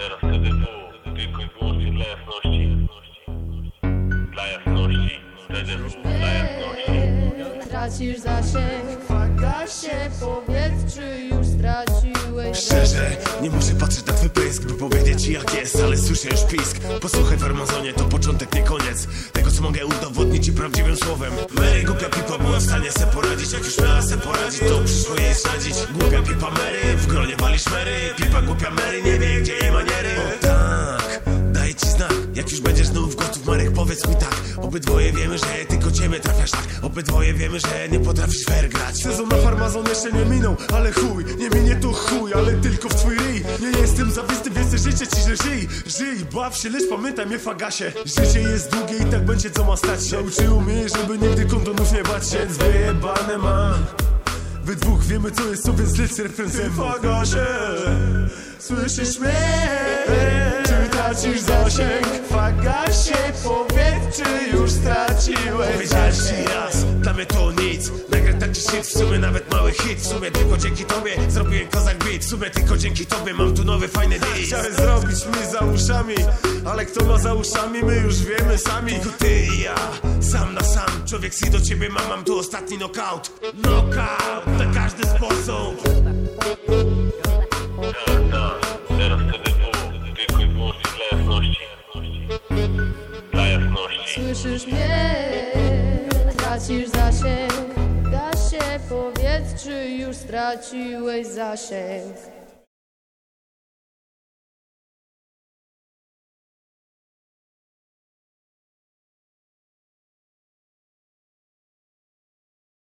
Teraz TDW, tylko i wyłącznie dla jasności. Dla jasności, TDW, dla jasności. Tracisz zasięg, fagasie, powiedz czy już Szczerze, nie muszę patrzeć na twój pysk By powiedzieć ci jak jest, ale słyszę już pisk. Posłuchaj w Armazonie, to początek, nie koniec. Tego co mogę udowodnić ci prawdziwym słowem. Mary głupia pipa była w stanie se poradzić. Jak już miała se poradzić, to przyszło jej sadzić Głupia pipa Mary, w gronie wali szmery Pipa głupia Mary, nie wie gdzie jej maniery. O tak, daję ci znak. Jak już będziesz znów gotów Marek, powiedz mi tak. Obydwoje wiemy, że tylko ciebie trafiasz tak. Obydwoje wiemy, że nie potrafisz fair grać. Sezon na farmazon jeszcze nie minął, ale chuj Nie minie to chuj, ale tylko w twój ryj. Nie jestem zawisty, więc życzę ci, że żyj. Żyj, baw się, lecz pamiętaj mnie fagasie. Życie jest długie i tak będzie co ma stać się. Nauczył mnie, żeby nigdy kondonów nie bać się. Więc wyjebane mam Wy dwóch wiemy co jest co, więc lec refren ze mną Fagasie, słyszysz mnie? Czy tracisz zasięg? Fagasie, powiedz czy już straciłeś Powiedziałeś ci raz, dla mnie to nic Shit, w sumie nawet mały hit W sumie tylko dzięki tobie zrobiłem kozak beat W sumie tylko dzięki tobie mam tu nowy fajny dis Chciałem zrobić mi za uszami Ale kto ma za uszami, my już wiemy sami Tylko ty i ja, sam na sam Człowiek si do ciebie mam, mam tu ostatni knockout Knockout na każdy sposób teraz TDW, tylko i wyłącznie dla jasności. Dla jasności. Słyszysz mnie, tracisz zasięg powiedz czy już straciłeś zasięg